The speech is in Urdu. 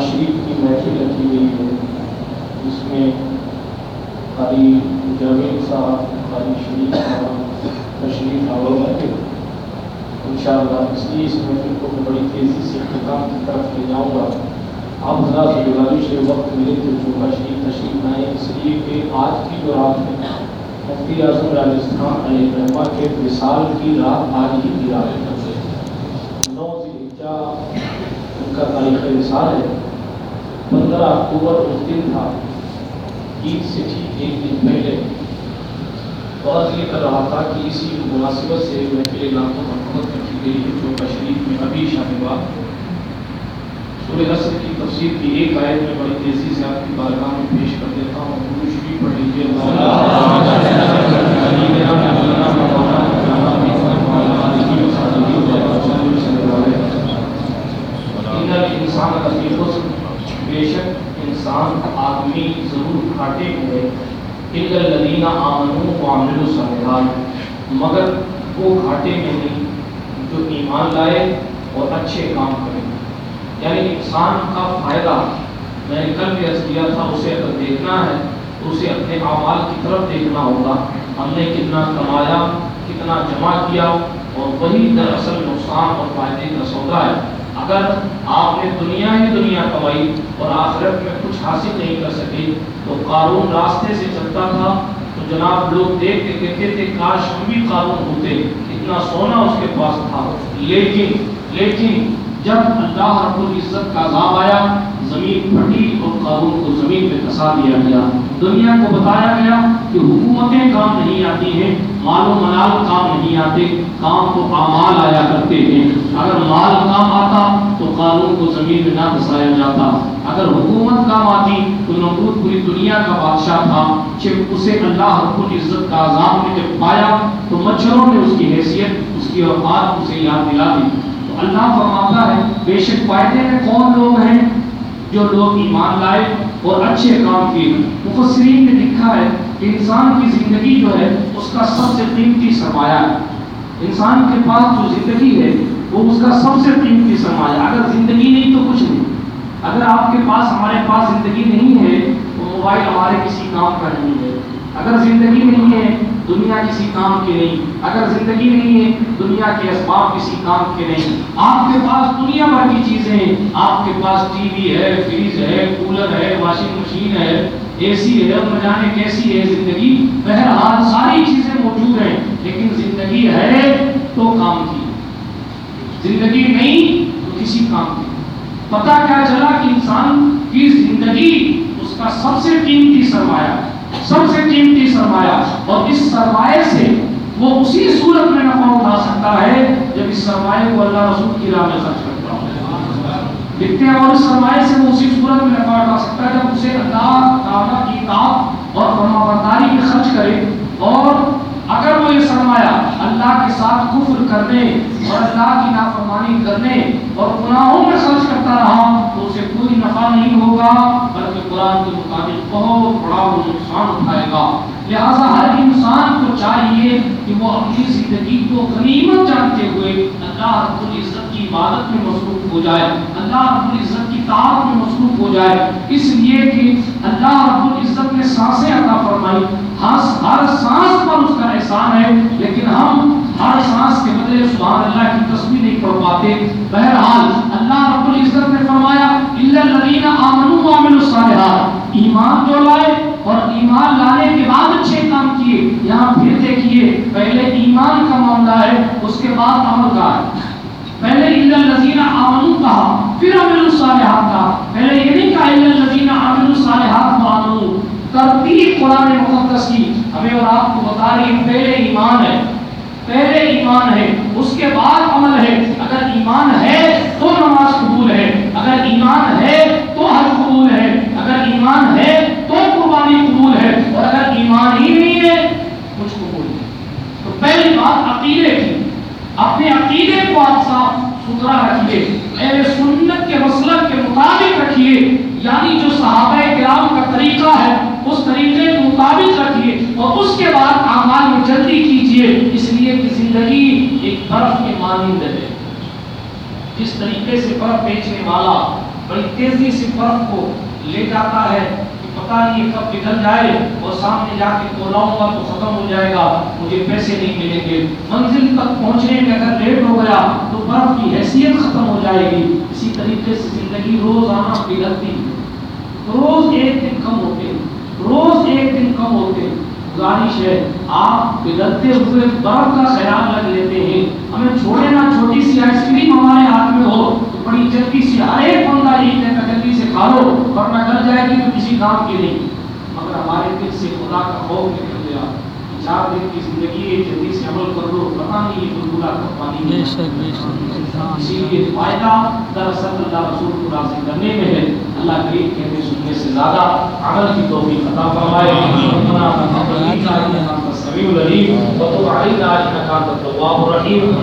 شریف کی محفل رکھی گئی ہے جس میں قاری جاوید صاحب قاری شریف صاحب تشریف آور ہے ان شاء اللہ اس لیے اس محفل کو بڑی تیزی سے اختتام کی طرف لے جاؤں گا۔ آپ حضرات سے گزارش ہے وقت ملے تو جو شریف تشریف لائیں، اس لیے کہ آج کی جو رات ہے، مفتی اعظم راجستھان علیہ رحمہ کے وصال کی رات، آج ہی کی رات ہے۔ نو ذیلحجہ ان کا تاریخ وصال ہے۔ پندرہ اکتوبر اس دن تھا۔ عید سے ٹھیک ایک دن پہلے۔ بہت یہ کر رہا تھا کہ اسی مناسبت سے محفل نام و محمد رکھی گئی ہے۔ جو تشریف میں ابھی شاہ سورہ نصر کی تفسیر کی ایک آیت میں بڑی تیزی سے آپ کی بارگاہ میں پیش کر دیتا ہوں گرو شریف پڑھ لیجیے انسان بے شک انسان آدمی ضرور گھاٹے میں ہے الا الذين آمنوا وعملوا الصالحات مگر وہ گھاٹے میں نہیں جو ایمان لائے اور اچھے کام کرے یعنی انسان کا فائدہ میں نے کل بھی عرض کیا تھا، اسے اگر دیکھنا ہے تو اسے اپنے اعمال کی طرف دیکھنا ہوگا۔ ہم نے کتنا کمایا، کتنا جمع کیا اور وہی دراصل نقصان اور فائدے کا سودا ہے۔ اگر آپ نے دنیا ہی دنیا کمائی اور آخرت میں کچھ حاصل نہیں کر سکے تو قارون راستے سے چلتا تھا۔ تو جناب، لوگ دیکھ کے کہتے تھے، کاش ہم بھی قارون ہوتے، اتنا سونا اس کے پاس تھا۔ لیکن لیکن جب اللہ رب العزت کا عذاب آیا، زمین پھٹی اور قارون کو زمین پہ دھسا دیا گیا۔ دنیا کو بتایا گیا کہ حکومتیں کام نہیں آتی ہیں، مال و منال کام نہیں آتے، کام تو اعمال آیا کرتے ہیں۔ اگر مال کام آتا تو قانون کو زمین میں نہ دسایا جاتا۔ اگر حکومت کام آتی تو نمرود پوری دنیا کا بادشاہ تھا۔ جب اسے اللہ رب العزت کا عذاب نے جب پایا تو مچھروں نے اس کی حیثیت، اس کی اوقات اسے یاد دلا دی۔ اللہ فرماتا ہے، بے شک فائدے میں کون لوگ ہیں جو لوگ ایمان لائے اور اچھے کام کیے مفسرین نے لکھا ہے کہ انسان کی زندگی جو ہے، اس کا سب سے قیمتی سرمایہ ہے۔ انسان کے پاس جو زندگی ہے، وہ اس کا سب سے قیمتی سرمایہ اگر زندگی نہیں تو کچھ نہیں۔ اگر آپ کے پاس، ہمارے پاس زندگی نہیں ہے، تو موبائل ہمارے کسی کام کا نہیں ہے۔ اگر زندگی نہیں ہے دنیا کسی کام کی نہیں، اگر زندگی نہیں ہے، دنیا کے اسباب کسی کام کے نہیں۔ آپ کے پاس دنیا بھر کی چیزیں ہیں۔ آپ کے پاس ٹی وی ہے، فریج ہے، کولر ہے، واشنگ مشین ہے، اے سی ہے نہ جانے کیسی ہے زندگی۔ بہرحال ساری چیزیں موجود ہیں، لیکن زندگی ہے تو کام کی۔ زندگی نہیں تو کسی کام کی۔ پتہ کیا چلا کہ انسان کی زندگی اس کا سب سے قیمتی سرمایہ ہے۔ سب سے قیمتی سرمایہ اور اس سرمایہ سے وہ اسی صورت میں نفع اٹھا سکتا ہے جب اس سرمایہ کو اللہ رسول کی راہ میں خرچ کرتا ہوں لکھتے ہیں اور اس سرمایہ سے وہ اسی صورت میں نفع اٹھا سکتا ہے جب اسے اللہ تعالیٰ کی اطاعت اور فرما برداری میں خرچ کرے اور اگر وہ یہ سرمایہ اللہ کے ساتھ کفر کرنے اور اللہ کی نافرمانی کرنے اور گناہوں میں خرچ کرتا رہا، تو اسے کوئی نفع نہیں ہوگا، بلکہ قرآن کے مطابق بہت بڑا وہ نقصان اٹھائے گا۔ لہذا ہر انسان کو چاہیے کہ وہ اپنی زندگی کو غنیمت جانتے ہوئے اللہ رب العزت کی عبادت میں مصروف ہو جائے، اللہ رب العزت کی طاعت میں مصروف ہو جائے۔ اس لیے کہ اللہ رب العزت نے سانسیں عطا فرمائی ہر سانس پر اس کا احسان ہے لیکن ہم ہر سانس کے بدلے سبحان اللہ کی تسبیح نہیں پڑھ پاتے۔ بہرحال اللہ رب العزت نے فرمایا، الا الذين امنوا وعملوا الصالحات ایمان جو لائے اور ایمان لانے کے بعد اچھے کام کیے، یہاں پھر دیکھیے، پہلے ایمان کا معاملہ ہے، اس کے بعد عمل کا۔ ہے پہلے الا الذين امنوا کہا، پھر عملوا الصالحات کہا۔ پہلے یہ نہیں کہا، الا الذين عملوا الصالحات وامنوا ترتیب قرآن مقدس کی۔ ہمیں اور آپ کو بتا رہی پہلے ایمان ہے۔ پہلے ایمان ہے اس کے بعد عمل ہے اگر ایمان ہے تو نماز قبول ہے، اگر ایمان ہے تو حج قبول ہے، اگر ایمان ہے تو قربانی قبول ہے، اور اگر ایمان ہی نہیں ہے، کچھ قبول نہیں۔ تو پہلی بات عقیدے کی۔ اپنے عقیدے کو آپ صاف ستھرا رکھیے، اہل سنت کے مسلک کے مطابق رکھیے یعنی جو صحابہ کرام کا طریقہ ہے اس طریقے کے مطابق رکھیے اور اس کے بعد اعمال میں جلدی کیجیے۔ اس لیے کہ زندگی ایک برف کے مانند ہے۔ جس طریقے سے برف بیچنے والا بڑی تیزی سے برف کو لے جاتا ہے کہ پتہ نہیں کب پگھل جائے اور سامنے جا کے تولاؤں گا تو ختم ہو جائے گا، مجھے پیسے نہیں ملیں گے۔ منزل تک پہنچنے میں اگر لیٹ ہو گیا تو برف کی حیثیت ختم ہو جائے گی۔ اسی طریقے سے زندگی روزانہ پگھلتی ہے۔ روز ایک دن کم ہوتے ہیں۔ روز ایک دن کم ہوتے ہیں۔ گزارش ہے، آپ بگڑتے ہوئے برف کا خیال رکھ لیتے ہیں۔ ہمیں چھوڑے نہ چھوٹی سی آئس کریم ہمارے ہاتھ میں ہو، تو بڑی جلدی سے ہر ایک بندہ یہ کہتا جلدی سے کھا لو ورنہ ڈر جائے گی تو کسی کام کی نہیں مگر ہمارے دل سے خدا کا خوف نکل گیا۔ چار دن کی زندگی ہے جلدی سے عمل کر لو پتہ نہیں یہ بلبلا کب پانی بے شک بے شک اسی لیے فائدہ دراصل اللہ رسول کو راضی کرنے میں ہے۔ اللہ کریم کہتے سننے سے زیادہ عمل کی توفیق عطا فرمائے۔ ربنا تقبل منا انك السميع العليم وتب علينا انك انت التواب الرحيم